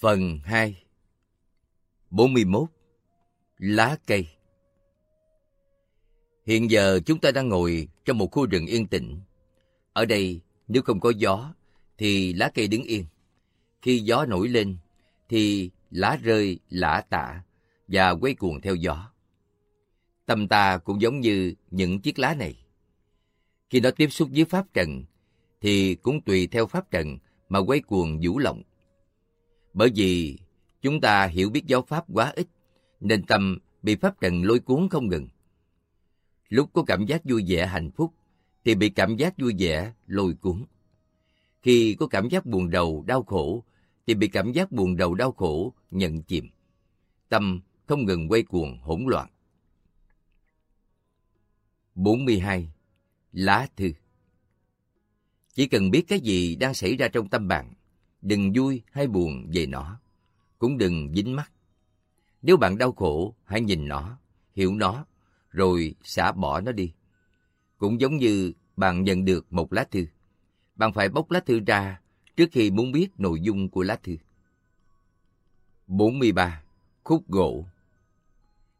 Phần 2 41 Lá cây Hiện giờ chúng ta đang ngồi trong một khu rừng yên tĩnh. Ở đây, nếu không có gió, thì lá cây đứng yên. Khi gió nổi lên, thì lá rơi lả tả và quay cuồng theo gió. Tâm ta cũng giống như những chiếc lá này. Khi nó tiếp xúc với pháp trần, thì cũng tùy theo pháp trần mà quay cuồng vũ lộng. Bởi vì chúng ta hiểu biết giáo pháp quá ít, nên tâm bị pháp trần lôi cuốn không ngừng. Lúc có cảm giác vui vẻ hạnh phúc, thì bị cảm giác vui vẻ lôi cuốn. Khi có cảm giác buồn đầu, đau khổ, thì bị cảm giác buồn đầu, đau khổ nhận chìm. Tâm không ngừng quay cuồng hỗn loạn. 42. Lá thư Chỉ cần biết cái gì đang xảy ra trong tâm bạn, đừng vui hay buồn về nó. Cũng đừng dính mắt. Nếu bạn đau khổ, hãy nhìn nó, hiểu nó, rồi xả bỏ nó đi. Cũng giống như bạn nhận được một lá thư. Bạn phải bóc lá thư ra trước khi muốn biết nội dung của lá thư. 43. Khúc gỗ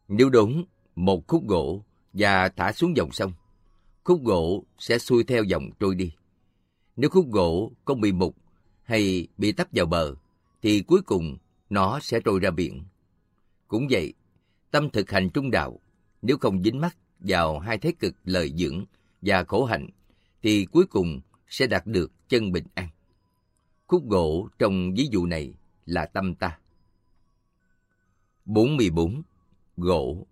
Nếu đúng, một khúc gỗ và thả xuống dòng sông, khúc gỗ sẽ xuôi theo dòng trôi đi. Nếu khúc gỗ có bị mục hay bị tấp vào bờ, thì cuối cùng nó sẽ trôi ra biển. Cũng vậy, tâm thực hành trung đạo, nếu không dính mắc vào hai thế cực lợi dưỡng và khổ hạnh, thì cuối cùng sẽ đạt được chân bình an. Khúc gỗ trong ví dụ này là tâm ta. 44. Gỗ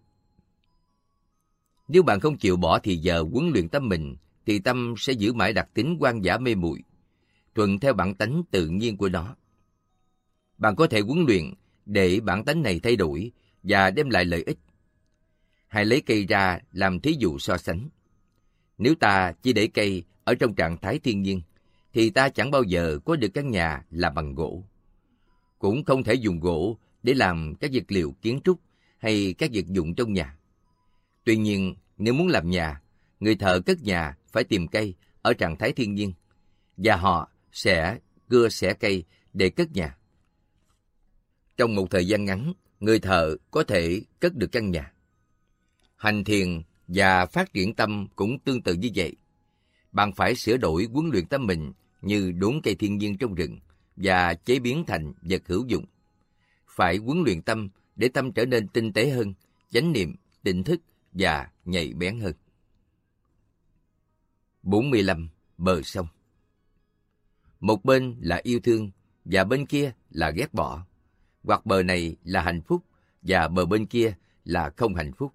Nếu bạn không chịu bỏ thì giờ huấn luyện tâm mình, thì tâm sẽ giữ mãi đặc tính quan giả mê muội thuận theo bản tánh tự nhiên của nó. Bạn có thể huấn luyện để bản tánh này thay đổi và đem lại lợi ích. Hãy lấy cây ra làm thí dụ so sánh. Nếu ta chỉ để cây ở trong trạng thái thiên nhiên, thì ta chẳng bao giờ có được căn nhà làm bằng gỗ. Cũng không thể dùng gỗ để làm các vật liệu kiến trúc hay các vật dụng trong nhà. Tuy nhiên, nếu muốn làm nhà, người thợ cất nhà phải tìm cây ở trạng thái thiên nhiên, và họ sẽ cưa xẻ cây để cất nhà. Trong một thời gian ngắn, người thợ có thể cất được căn nhà. Hành thiền và phát triển tâm cũng tương tự như vậy. Bạn phải sửa đổi huấn luyện tâm mình như đốn cây thiên nhiên trong rừng và chế biến thành vật hữu dụng. Phải huấn luyện tâm để tâm trở nên tinh tế hơn, chánh niệm, tỉnh thức và nhạy bén hơn. 45. Bờ sông một bên là yêu thương và bên kia là ghét bỏ. Hoặc bờ này là hạnh phúc và bờ bên kia là không hạnh phúc.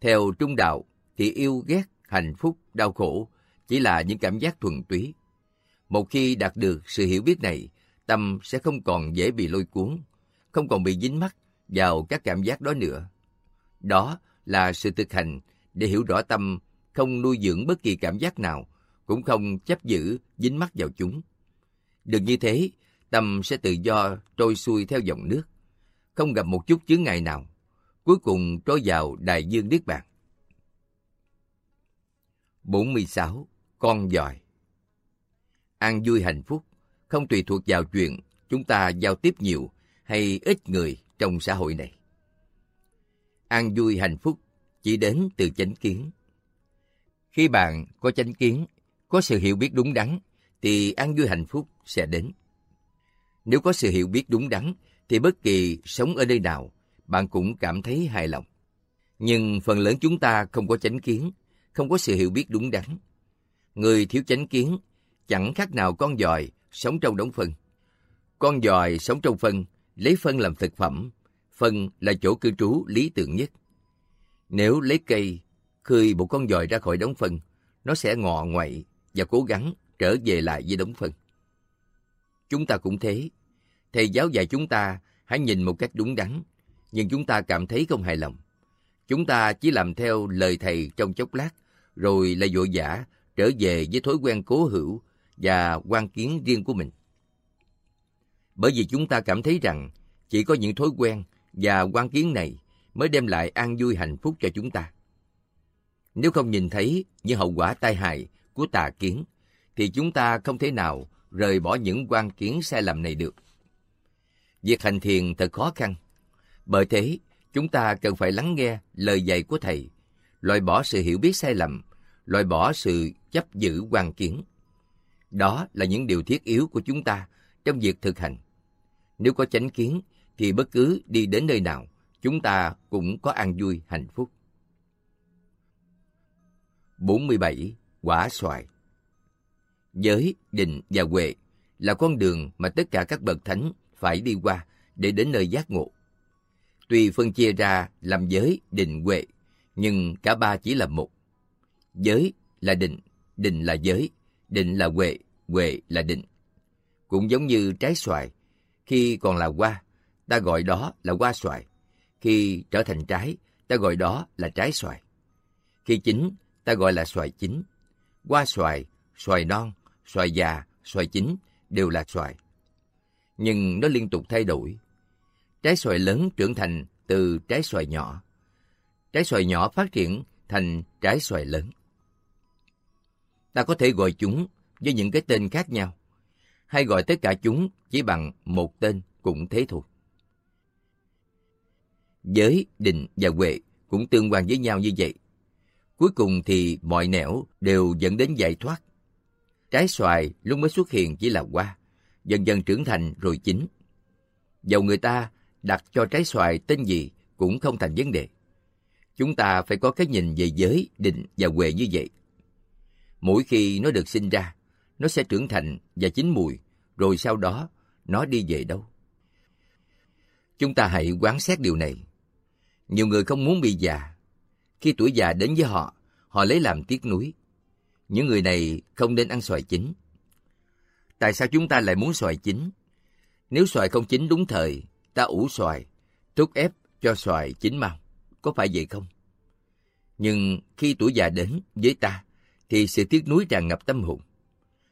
Theo trung đạo thì yêu ghét, hạnh phúc, đau khổ chỉ là những cảm giác thuần túy. Một khi đạt được sự hiểu biết này, tâm sẽ không còn dễ bị lôi cuốn, không còn bị dính mắc vào các cảm giác đó nữa. Đó là sự thực hành để hiểu rõ tâm không nuôi dưỡng bất kỳ cảm giác nào cũng không chấp giữ, dính mắc vào chúng. Được như thế, tâm sẽ tự do trôi xuôi theo dòng nước, không gặp một chút chướng ngại nào, cuối cùng trôi vào đại dương Niết Bàn. 46. Con giỏi An vui hạnh phúc không tùy thuộc vào chuyện chúng ta giao tiếp nhiều hay ít người trong xã hội này. An vui hạnh phúc chỉ đến từ chánh kiến. Khi bạn có chánh kiến có sự hiểu biết đúng đắn, thì an vui hạnh phúc sẽ đến. Nếu có sự hiểu biết đúng đắn, thì bất kỳ sống ở nơi nào, bạn cũng cảm thấy hài lòng. Nhưng phần lớn chúng ta không có chánh kiến, không có sự hiểu biết đúng đắn. Người thiếu chánh kiến chẳng khác nào con giòi sống trong đống phân. Con giòi sống trong phân, lấy phân làm thực phẩm. Phân là chỗ cư trú lý tưởng nhất. Nếu lấy cây khơi một con giòi ra khỏi đống phân, nó sẽ ngọ ngoậy, và cố gắng trở về lại với đống phân. Chúng ta cũng thế. Thầy giáo dạy chúng ta hãy nhìn một cách đúng đắn, nhưng chúng ta cảm thấy không hài lòng. Chúng ta chỉ làm theo lời thầy trong chốc lát, rồi lại vội vã trở về với thói quen cố hữu và quan kiến riêng của mình. Bởi vì chúng ta cảm thấy rằng chỉ có những thói quen và quan kiến này mới đem lại an vui hạnh phúc cho chúng ta. Nếu không nhìn thấy những hậu quả tai hại của tà kiến, thì chúng ta không thể nào rời bỏ những quan kiến sai lầm này được. Việc hành thiền thật khó khăn. Bởi thế, chúng ta cần phải lắng nghe lời dạy của Thầy, loại bỏ sự hiểu biết sai lầm, loại bỏ sự chấp giữ quan kiến. Đó là những điều thiết yếu của chúng ta trong việc thực hành. Nếu có chánh kiến, thì bất cứ đi đến nơi nào, chúng ta cũng có an vui hạnh phúc. 47. Quả xoài Giới, định và huệ là con đường mà tất cả các bậc thánh phải đi qua để đến nơi giác ngộ. Tuy phân chia ra làm giới, định, huệ, nhưng cả ba chỉ là một. Giới là định, định là giới, định là huệ, huệ là định. Cũng giống như trái xoài, khi còn là hoa, ta gọi đó là hoa xoài. Khi trở thành trái, ta gọi đó là trái xoài. Khi chín, ta gọi là xoài chín. Hoa xoài, xoài non, xoài già, xoài chín đều là xoài. Nhưng nó liên tục thay đổi. Trái xoài lớn trưởng thành từ trái xoài nhỏ. Trái xoài nhỏ phát triển thành trái xoài lớn. Ta có thể gọi chúng với những cái tên khác nhau, hay gọi tất cả chúng chỉ bằng một tên cũng thế thôi. Giới, định và huệ cũng tương quan với nhau như vậy. Cuối cùng thì mọi nẻo đều dẫn đến giải thoát. Trái xoài lúc mới xuất hiện chỉ là hoa, dần dần trưởng thành rồi chín. Dầu người ta đặt cho trái xoài tên gì cũng không thành vấn đề. Chúng ta phải có cái nhìn về giới, định và huệ như vậy. Mỗi khi nó được sinh ra, nó sẽ trưởng thành và chín mùi, rồi sau đó nó đi về đâu? Chúng ta hãy quán xét điều này. Nhiều người không muốn bị già. Khi tuổi già đến với họ, họ lấy làm tiếc nuối. Những người này không nên ăn xoài chín. Tại sao chúng ta lại muốn xoài chín? Nếu xoài không chín đúng thời, ta ủ xoài, thúc ép cho xoài chín mau. Có phải vậy không? Nhưng khi tuổi già đến với ta, thì sự tiếc nuối tràn ngập tâm hồn.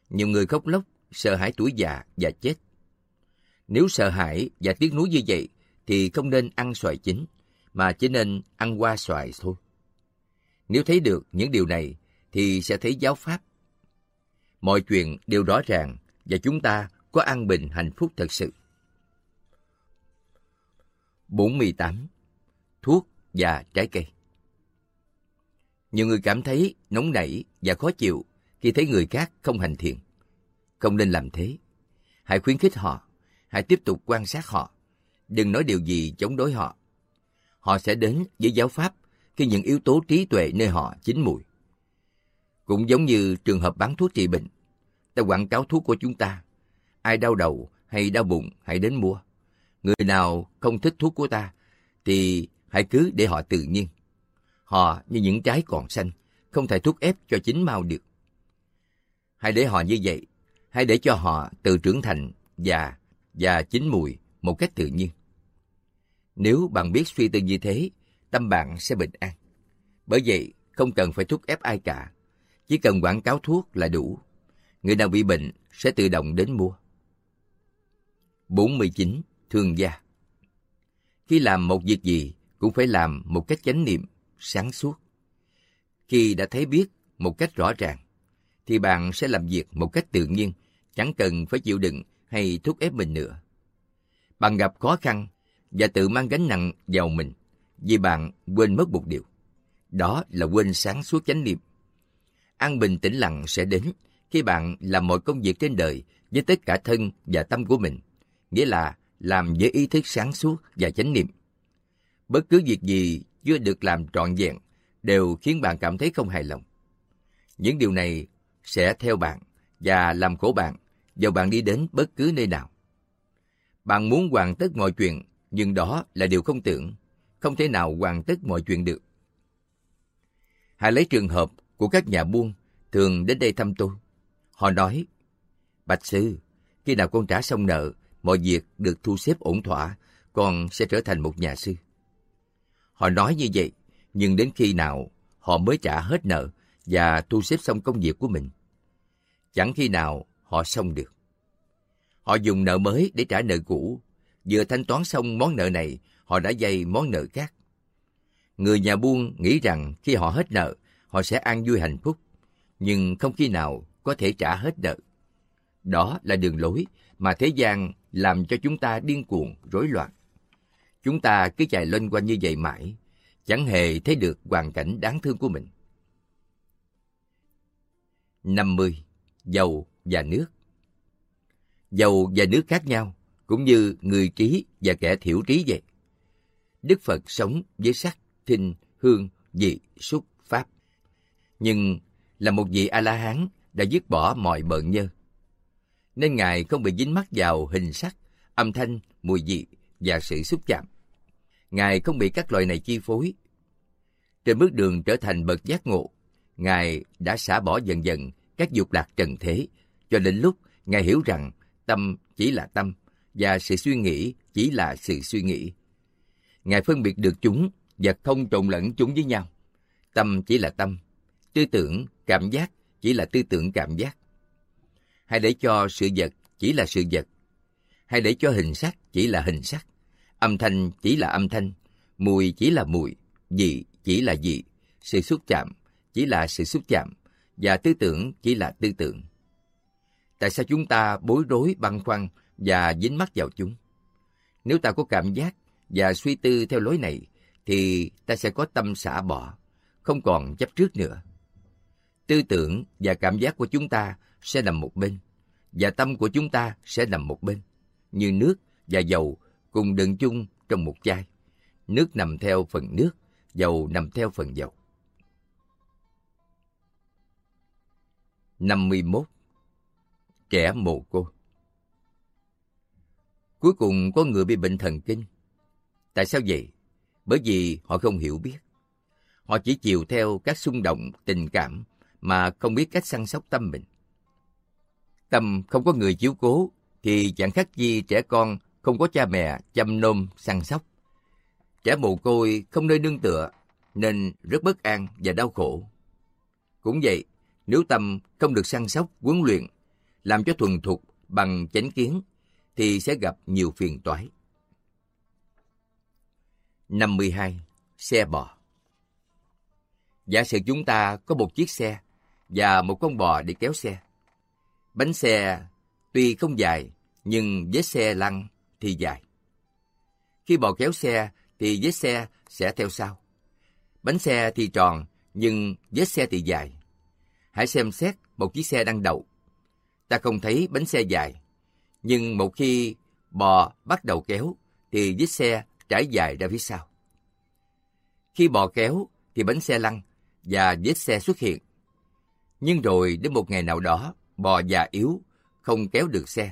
Nhiều người khóc lóc, sợ hãi tuổi già và chết. Nếu sợ hãi và tiếc nuối như vậy, thì không nên ăn xoài chín, mà chỉ nên ăn qua xoài thôi. Nếu thấy được những điều này, thì sẽ thấy giáo pháp. Mọi chuyện đều rõ ràng và chúng ta có an bình hạnh phúc thật sự. 48. Thuốc và trái cây Nhiều người cảm thấy nóng nảy và khó chịu khi thấy người khác không hành thiện. Không nên làm thế. Hãy khuyến khích họ, hãy tiếp tục quan sát họ. Đừng nói điều gì chống đối họ. Họ sẽ đến với giáo pháp khi những yếu tố trí tuệ nơi họ chín mùi. Cũng giống như trường hợp bán thuốc trị bệnh. Ta quảng cáo thuốc của chúng ta. Ai đau đầu hay đau bụng hãy đến mua. Người nào không thích thuốc của ta thì hãy cứ để họ tự nhiên. Họ như những trái còn xanh, không thể thuốc ép cho chín mau được. Hãy để họ như vậy, hãy để cho họ tự trưởng thành và và chín mùi một cách tự nhiên. Nếu bạn biết suy tư như thế, tâm bạn sẽ bình an. Bởi vậy, không cần phải thúc ép ai cả. Chỉ cần quảng cáo thuốc là đủ. Người nào bị bệnh sẽ tự động đến mua. 49. Thương gia Khi làm một việc gì, cũng phải làm một cách chánh niệm, sáng suốt. Khi đã thấy biết một cách rõ ràng, thì bạn sẽ làm việc một cách tự nhiên, chẳng cần phải chịu đựng hay thúc ép mình nữa. Bạn gặp khó khăn và tự mang gánh nặng vào mình vì bạn quên mất một điều. Đó là quên sáng suốt chánh niệm. An bình tĩnh lặng sẽ đến khi bạn làm mọi công việc trên đời với tất cả thân và tâm của mình, nghĩa là làm với ý thức sáng suốt và chánh niệm. Bất cứ việc gì chưa được làm trọn vẹn đều khiến bạn cảm thấy không hài lòng. Những điều này sẽ theo bạn và làm khổ bạn dầu bạn đi đến bất cứ nơi nào. Bạn muốn hoàn tất mọi chuyện, nhưng đó là điều không tưởng, không thể nào hoàn tất mọi chuyện được. Hãy lấy trường hợp của các nhà buôn thường đến đây thăm tôi. Họ nói, Bạch Sư, khi nào con trả xong nợ, mọi việc được thu xếp ổn thỏa, con sẽ trở thành một nhà sư. Họ nói như vậy, nhưng đến khi nào họ mới trả hết nợ và thu xếp xong công việc của mình. Chẳng khi nào họ xong được. Họ dùng nợ mới để trả nợ cũ. Vừa thanh toán xong món nợ này, họ đã dây món nợ khác. Người nhà buôn nghĩ rằng khi họ hết nợ, họ sẽ an vui hạnh phúc, nhưng không khi nào có thể trả hết nợ. Đó là đường lối mà thế gian làm cho chúng ta điên cuồng, rối loạn. Chúng ta cứ chạy loanh quanh như vậy mãi, chẳng hề thấy được hoàn cảnh đáng thương của mình. 50. Dầu và nước Dầu và nước khác nhau, cũng như người trí và kẻ thiểu trí vậy. Đức Phật sống với sắc, thinh, hương, vị, xúc, pháp. Nhưng là một vị A-la-hán đã dứt bỏ mọi bợn nhơ. Nên Ngài không bị dính mắc vào hình sắc, âm thanh, mùi vị và sự xúc chạm. Ngài không bị các loại này chi phối. Trên bước đường trở thành bậc giác ngộ, Ngài đã xả bỏ dần dần các dục lạc trần thế, cho đến lúc Ngài hiểu rằng tâm chỉ là tâm và sự suy nghĩ chỉ là sự suy nghĩ. Ngài phân biệt được chúng và không trộn lẫn chúng với nhau. Tâm chỉ là tâm, tư tưởng, cảm giác chỉ là tư tưởng cảm giác. Hãy để cho sự vật chỉ là sự vật. Hãy để cho hình sắc chỉ là hình sắc. Âm thanh chỉ là âm thanh. Mùi chỉ là mùi. Vị chỉ là vị. Sự xúc chạm chỉ là sự xúc chạm. Và tư tưởng chỉ là tư tưởng. Tại sao chúng ta bối rối băn khoăn và dính mắc vào chúng? Nếu ta có cảm giác và suy tư theo lối này, thì ta sẽ có tâm xả bỏ, không còn chấp trước nữa. Tư tưởng và cảm giác của chúng ta sẽ nằm một bên, và tâm của chúng ta sẽ nằm một bên, như nước và dầu cùng đựng chung trong một chai. Nước nằm theo phần nước, dầu nằm theo phần dầu. 51. kẻ mồ côi Cuối cùng có người bị bệnh thần kinh. Tại sao vậy? Bởi vì họ không hiểu biết. Họ chỉ chiều theo các xung động, tình cảm mà không biết cách săn sóc tâm mình. Tâm không có người chiếu cố thì chẳng khác gì trẻ con không có cha mẹ chăm nom săn sóc. Trẻ mồ côi không nơi nương tựa nên rất bất an và đau khổ. Cũng vậy, nếu tâm không được săn sóc, huấn luyện, làm cho thuần thục bằng chánh kiến thì sẽ gặp nhiều phiền toái. 52. Xe bò Giả sử chúng ta có một chiếc xe và một con bò để kéo xe. Bánh xe tuy không dài, nhưng với xe lăn thì dài. Khi bò kéo xe thì vết xe sẽ theo sau. Bánh xe thì tròn, nhưng vết xe thì dài. Hãy xem xét một chiếc xe đang đậu. Ta không thấy bánh xe dài, nhưng một khi bò bắt đầu kéo thì vết xe trải dài ra phía sau. Khi bò kéo thì bánh xe lăn và vết xe xuất hiện. Nhưng rồi đến một ngày nào đó, bò già yếu, không kéo được xe.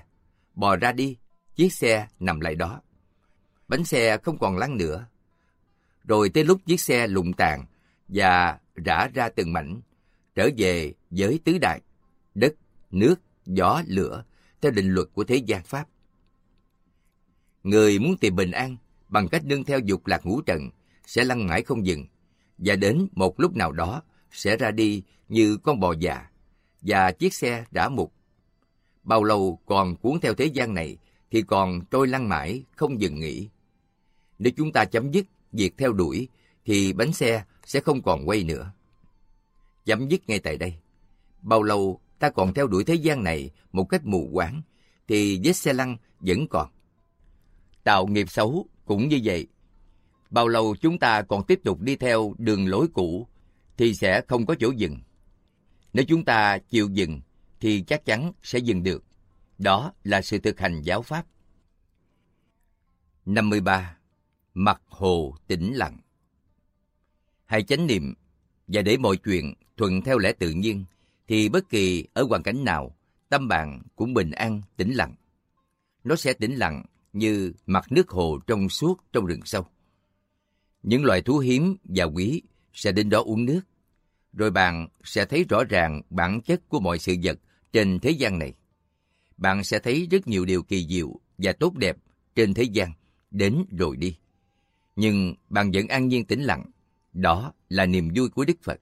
Bò ra đi, chiếc xe nằm lại đó. Bánh xe không còn lăn nữa. Rồi tới lúc chiếc xe lụng tàn và rã ra từng mảnh, trở về với tứ đại, đất, nước, gió, lửa, theo định luật của thế gian Pháp. Người muốn tìm bình an bằng cách nương theo dục lạc ngũ trần sẽ lăn mãi không dừng, và đến một lúc nào đó sẽ ra đi như con bò già, và chiếc xe đã mục. Bao lâu còn cuốn theo thế gian này thì còn trôi lăn mãi không dừng nghỉ. Nếu chúng ta chấm dứt việc theo đuổi thì bánh xe sẽ không còn quay nữa. Chấm dứt ngay tại đây. Bao lâu ta còn theo đuổi thế gian này một cách mù quáng thì vết xe lăn vẫn còn. Tạo nghiệp xấu cũng như vậy. Bao lâu chúng ta còn tiếp tục đi theo đường lối cũ thì sẽ không có chỗ dừng. Nếu chúng ta chịu dừng thì chắc chắn sẽ dừng được. Đó là sự thực hành giáo pháp. 53. Mặt hồ tĩnh lặng Hãy chánh niệm và để mọi chuyện thuận theo lẽ tự nhiên thì bất kỳ ở hoàn cảnh nào tâm bạn cũng bình an, tĩnh lặng. Nó sẽ tĩnh lặng như mặt nước hồ trong suốt trong rừng sâu. Những loài thú hiếm và quý sẽ đến đó uống nước rồi bạn sẽ thấy rõ ràng bản chất của mọi sự vật trên thế gian này. Bạn sẽ thấy rất nhiều điều kỳ diệu và tốt đẹp trên thế gian, đến rồi đi. Nhưng bạn vẫn an nhiên tĩnh lặng. Đó là niềm vui của Đức Phật.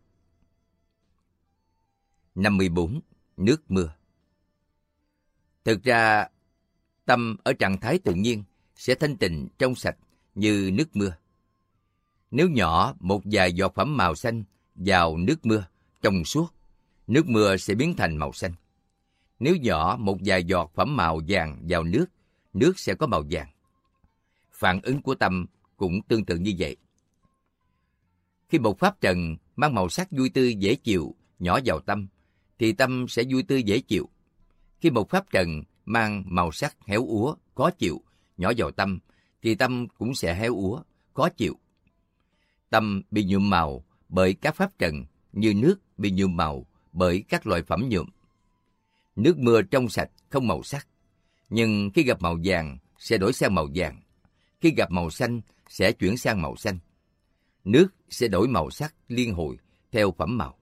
54. Nước mưa Thực ra, tâm ở trạng thái tự nhiên sẽ thanh tịnh trong sạch như nước mưa. Nếu nhỏ một vài giọt phẩm màu xanh vào nước mưa trong suốt, nước mưa sẽ biến thành màu xanh. Nếu nhỏ một vài giọt phẩm màu vàng vào nước, nước sẽ có màu vàng. Phản ứng của tâm cũng tương tự như vậy. Khi một pháp trần mang màu sắc vui tươi dễ chịu nhỏ vào tâm, thì tâm sẽ vui tươi dễ chịu. Khi một pháp trần mang màu sắc héo úa, khó chịu, nhỏ vào tâm, thì tâm cũng sẽ héo úa, khó chịu. Tâm bị nhuộm màu bởi các pháp trần như nước bị nhuộm màu bởi các loại phẩm nhuộm. Nước mưa trong sạch không màu sắc, nhưng khi gặp màu vàng sẽ đổi sang màu vàng. Khi gặp màu xanh sẽ chuyển sang màu xanh. Nước sẽ đổi màu sắc liên hồi theo phẩm màu.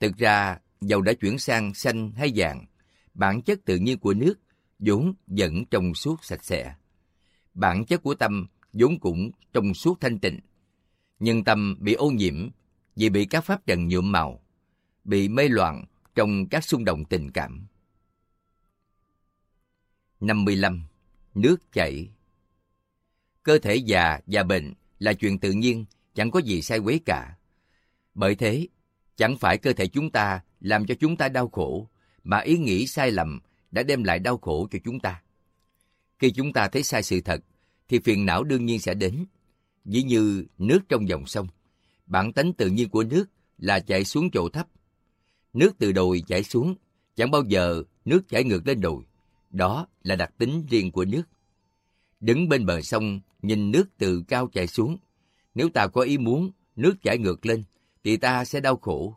Thực ra, dầu đã chuyển sang xanh hay vàng, bản chất tự nhiên của nước vốn vẫn trong suốt sạch sẽ. Bản chất của tâm vốn cũng trong suốt thanh tịnh. Nhưng tâm bị ô nhiễm vì bị các pháp trần nhuộm màu, bị mê loạn trong các xung động tình cảm. 55. Nước chảy Cơ thể già và bệnh là chuyện tự nhiên, chẳng có gì sai quấy cả. Bởi thế, chẳng phải cơ thể chúng ta làm cho chúng ta đau khổ, mà ý nghĩ sai lầm đã đem lại đau khổ cho chúng ta. Khi chúng ta thấy sai sự thật, thì phiền não đương nhiên sẽ đến. Ví như nước trong dòng sông, bản tánh tự nhiên của nước là chảy xuống chỗ thấp. Nước từ đồi chảy xuống, chẳng bao giờ nước chảy ngược lên đồi. Đó là đặc tính riêng của nước. Đứng bên bờ sông, nhìn nước từ cao chảy xuống. Nếu ta có ý muốn nước chảy ngược lên, thì ta sẽ đau khổ.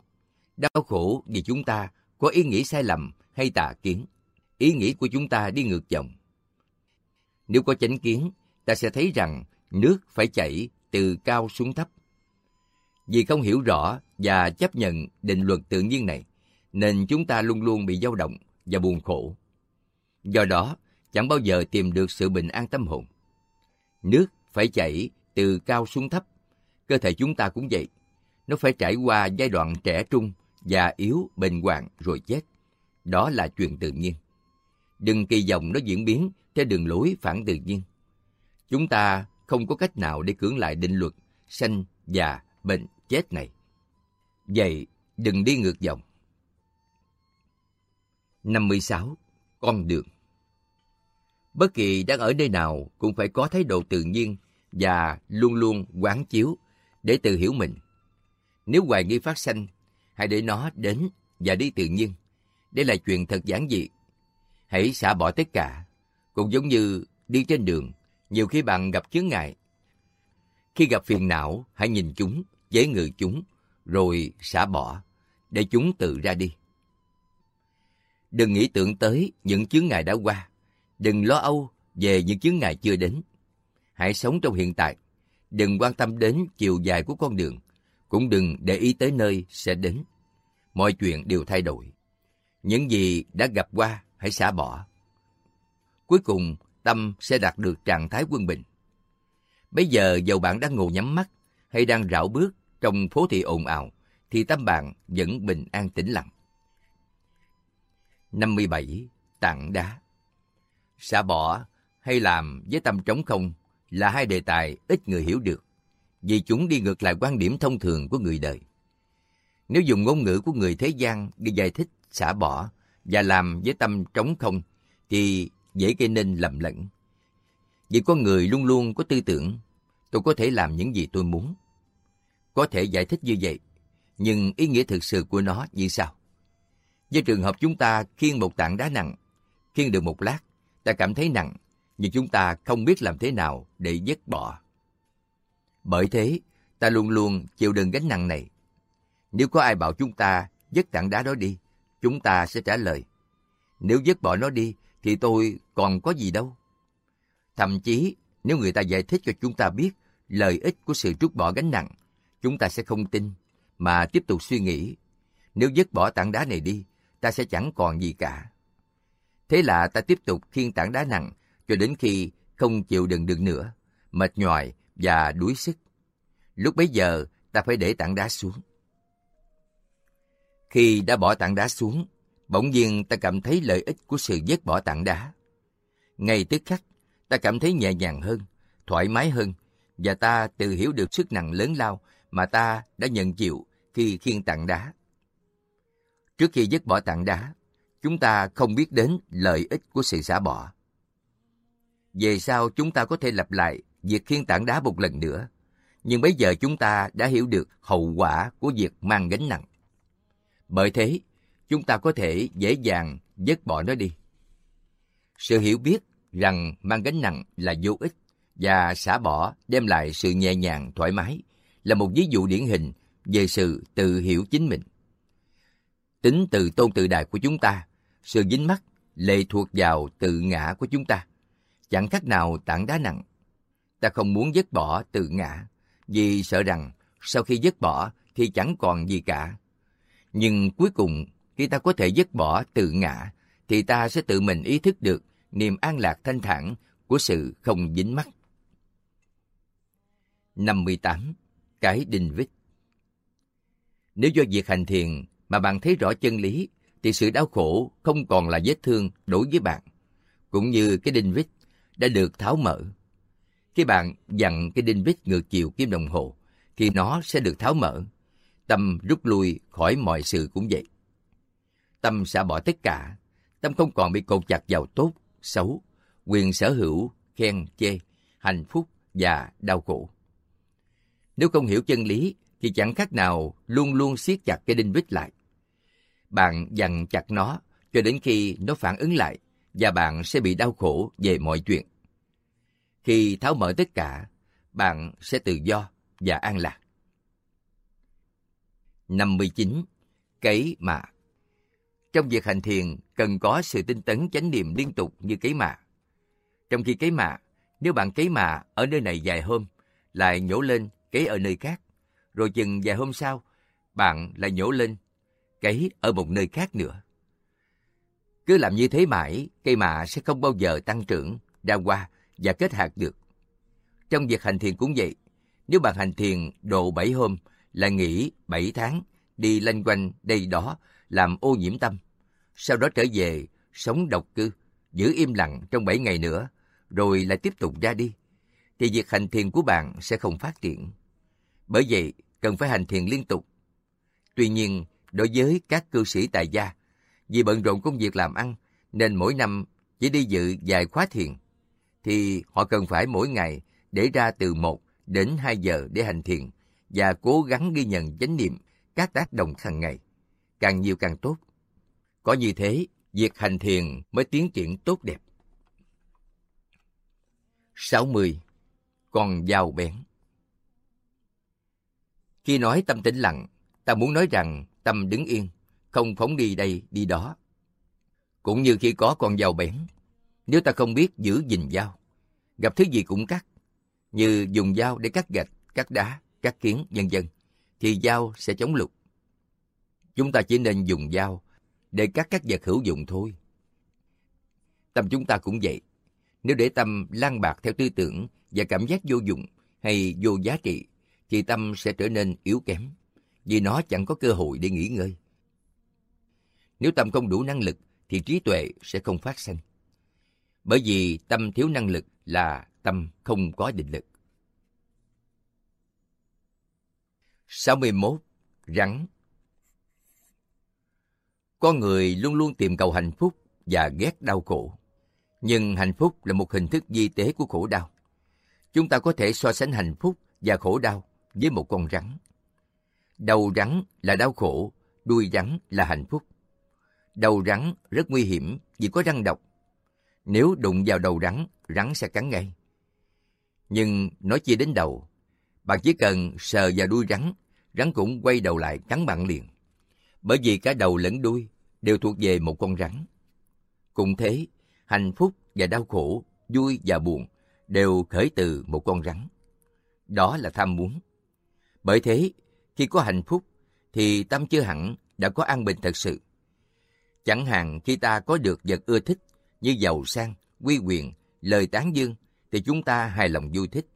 Đau khổ vì chúng ta có ý nghĩ sai lầm hay tà kiến. Ý nghĩ của chúng ta đi ngược dòng. Nếu có chánh kiến, ta sẽ thấy rằng nước phải chảy từ cao xuống thấp. Vì không hiểu rõ và chấp nhận định luật tự nhiên này, nên chúng ta luôn luôn bị dao động và buồn khổ. Do đó, chẳng bao giờ tìm được sự bình an tâm hồn. Nước phải chảy từ cao xuống thấp. Cơ thể chúng ta cũng vậy. Nó phải trải qua giai đoạn trẻ trung, già yếu, bệnh hoạn rồi chết. Đó là chuyện tự nhiên. Đừng kỳ vọng nó diễn biến theo đường lối phản tự nhiên. Chúng ta không có cách nào để cưỡng lại định luật sanh, già, bệnh, chết này. Vậy, đừng đi ngược dòng. 56. Con đường Bất kỳ đang ở nơi nào cũng phải có thái độ tự nhiên và luôn luôn quán chiếu để tự hiểu mình. Nếu hoài nghi phát sanh, hãy để nó đến và đi tự nhiên. Đây là chuyện thật giản dị. Hãy xả bỏ tất cả, cũng giống như đi trên đường, nhiều khi bạn gặp chướng ngại. Khi gặp phiền não, hãy nhìn chúng, chế ngự chúng, rồi xả bỏ, để chúng tự ra đi. Đừng nghĩ tưởng tới những chướng ngại đã qua, đừng lo âu về những chướng ngại chưa đến. Hãy sống trong hiện tại, đừng quan tâm đến chiều dài của con đường, cũng đừng để ý tới nơi sẽ đến. Mọi chuyện đều thay đổi. Những gì đã gặp qua, hãy xả bỏ. Cuối cùng, tâm sẽ đạt được trạng thái quân bình. Bây giờ dầu bạn đang ngồi nhắm mắt hay đang rảo bước trong phố thị ồn ào, thì tâm bạn vẫn bình an tĩnh lặng. 57. Tặng đá Xả bỏ hay làm với tâm trống không là hai đề tài ít người hiểu được, vì chúng đi ngược lại quan điểm thông thường của người đời. Nếu dùng ngôn ngữ của người thế gian để giải thích xả bỏ và làm với tâm trống không, thì dễ gây nên lầm lẫn. Vì con người luôn luôn có tư tưởng, tôi có thể làm những gì tôi muốn. Có thể giải thích như vậy, nhưng ý nghĩa thực sự của nó như sao? Với trường hợp chúng ta khiêng một tảng đá nặng, khiêng được một lát, ta cảm thấy nặng, nhưng chúng ta không biết làm thế nào để dứt bỏ. Bởi thế, ta luôn luôn chịu đựng gánh nặng này. Nếu có ai bảo chúng ta dứt tảng đá đó đi, chúng ta sẽ trả lời. Nếu dứt bỏ nó đi, thì tôi còn có gì đâu. Thậm chí, nếu người ta giải thích cho chúng ta biết lợi ích của sự trút bỏ gánh nặng, chúng ta sẽ không tin, mà tiếp tục suy nghĩ. Nếu dứt bỏ tảng đá này đi, ta sẽ chẳng còn gì cả. Thế là ta tiếp tục khiêng tảng đá nặng cho đến khi không chịu đựng được nữa, mệt nhoài và đuối sức. Lúc bấy giờ, ta phải để tảng đá xuống. Khi đã bỏ tảng đá xuống, bỗng nhiên ta cảm thấy lợi ích của sự vứt bỏ tảng đá. Ngay tức khắc, ta cảm thấy nhẹ nhàng hơn, thoải mái hơn, và ta tự hiểu được sức nặng lớn lao mà ta đã nhận chịu khi khiêng tảng đá. Trước khi dứt bỏ tảng đá, chúng ta không biết đến lợi ích của sự xả bỏ. Về sau chúng ta có thể lặp lại việc khiên tảng đá một lần nữa. Nhưng bây giờ chúng ta đã hiểu được hậu quả của việc mang gánh nặng. Bởi thế, chúng ta có thể dễ dàng dứt bỏ nó đi. Sự hiểu biết rằng mang gánh nặng là vô ích và xả bỏ đem lại sự nhẹ nhàng, thoải mái là một ví dụ điển hình về sự tự hiểu chính mình. Tính từ tôn tự đại của chúng ta, sự dính mắc lệ thuộc vào tự ngã của chúng ta. Chẳng khác nào tảng đá nặng. Ta không muốn dứt bỏ tự ngã, vì sợ rằng sau khi dứt bỏ thì chẳng còn gì cả. Nhưng cuối cùng, khi ta có thể dứt bỏ tự ngã, thì ta sẽ tự mình ý thức được niềm an lạc thanh thản của sự không dính mắc. 58. Cái đinh vít Nếu do việc hành thiền mà bạn thấy rõ chân lý, thì sự đau khổ không còn là vết thương đối với bạn, cũng như cái đinh vít đã được tháo mở. Khi bạn dặn cái đinh vít ngược chiều kim đồng hồ, thì nó sẽ được tháo mở. Tâm rút lui khỏi mọi sự cũng vậy. Tâm sẽ bỏ tất cả. Tâm không còn bị cột chặt vào tốt, xấu, quyền sở hữu, khen, chê, hạnh phúc và đau khổ. Nếu không hiểu chân lý, thì chẳng khác nào luôn luôn siết chặt cái đinh vít lại. Bạn dằn chặt nó cho đến khi nó phản ứng lại và bạn sẽ bị đau khổ về mọi chuyện. Khi tháo mở tất cả, bạn sẽ tự do và an lạc. 59. Cấy mạ Trong việc hành thiền, cần có sự tinh tấn chánh niệm liên tục như cấy mạ. Trong khi cấy mạ, nếu bạn cấy mạ ở nơi này vài hôm, lại nhổ lên cấy ở nơi khác, rồi chừng vài hôm sau, bạn lại nhổ lên cấy ở một nơi khác nữa. Cứ làm như thế mãi, cây mạ sẽ không bao giờ tăng trưởng, ra hoa và kết hạt được. Trong việc hành thiền cũng vậy. Nếu bạn hành thiền độ 7 hôm, là nghỉ 7 tháng, đi lanh quanh đây đó, làm ô nhiễm tâm. Sau đó trở về, sống độc cư, giữ im lặng trong 7 ngày nữa, rồi lại tiếp tục ra đi, thì việc hành thiền của bạn sẽ không phát triển. Bởi vậy, cần phải hành thiền liên tục. Tuy nhiên, đối với các cư sĩ tại gia, vì bận rộn công việc làm ăn, nên mỗi năm chỉ đi dự vài khóa thiền, thì họ cần phải mỗi ngày để ra từ 1 đến 2 giờ để hành thiền và cố gắng ghi nhận chánh niệm các tác động hàng ngày. Càng nhiều càng tốt. Có như thế, việc hành thiền mới tiến triển tốt đẹp. 60. còn dao bén Khi nói tâm tĩnh lặng, ta muốn nói rằng tâm đứng yên, không phóng đi đây đi đó. Cũng như khi có con dao bén, nếu ta không biết giữ gìn dao, gặp thứ gì cũng cắt, như dùng dao để cắt gạch, cắt đá, cắt kiến, vân vân, thì dao sẽ chống lục. Chúng ta chỉ nên dùng dao để cắt các vật hữu dụng thôi. Tâm chúng ta cũng vậy. Nếu để tâm lan bạc theo tư tưởng và cảm giác vô dụng hay vô giá trị, thì tâm sẽ trở nên yếu kém, vì nó chẳng có cơ hội để nghỉ ngơi. Nếu tâm không đủ năng lực, thì trí tuệ sẽ không phát sinh. Bởi vì tâm thiếu năng lực là tâm không có định lực. 61. Rắn Con người luôn luôn tìm cầu hạnh phúc và ghét đau khổ. Nhưng hạnh phúc là một hình thức di tế của khổ đau. Chúng ta có thể so sánh hạnh phúc và khổ đau với một con rắn. Đầu rắn là đau khổ, đuôi rắn là hạnh phúc. Đầu rắn rất nguy hiểm vì có răng độc. Nếu đụng vào đầu rắn, rắn sẽ cắn ngay. Nhưng nói chia đến đầu, bạn chỉ cần sờ vào đuôi rắn, rắn cũng quay đầu lại cắn bạn liền. Bởi vì cả đầu lẫn đuôi đều thuộc về một con rắn. Cũng thế, hạnh phúc và đau khổ, vui và buồn đều khởi từ một con rắn. Đó là tham muốn. Bởi thế, khi có hạnh phúc, thì tâm chưa hẳn đã có an bình thật sự. Chẳng hạn khi ta có được vật ưa thích như giàu sang, quy quyền, lời tán dương, thì chúng ta hài lòng vui thích.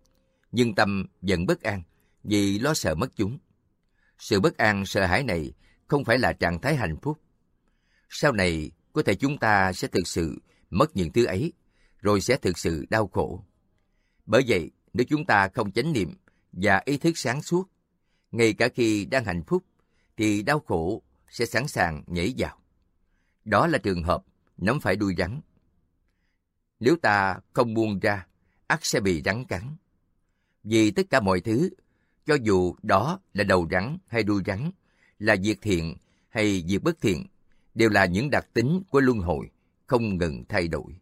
Nhưng tâm vẫn bất an vì lo sợ mất chúng. Sự bất an, sợ hãi này không phải là trạng thái hạnh phúc. Sau này, có thể chúng ta sẽ thực sự mất những thứ ấy, rồi sẽ thực sự đau khổ. Bởi vậy, nếu chúng ta không chánh niệm và ý thức sáng suốt, ngay cả khi đang hạnh phúc, thì đau khổ sẽ sẵn sàng nhảy vào. Đó là trường hợp nắm phải đuôi rắn. Nếu ta không buông ra, ắt sẽ bị rắn cắn. Vì tất cả mọi thứ, cho dù đó là đầu rắn hay đuôi rắn, là việc thiện hay việc bất thiện, đều là những đặc tính của luân hồi, không ngừng thay đổi.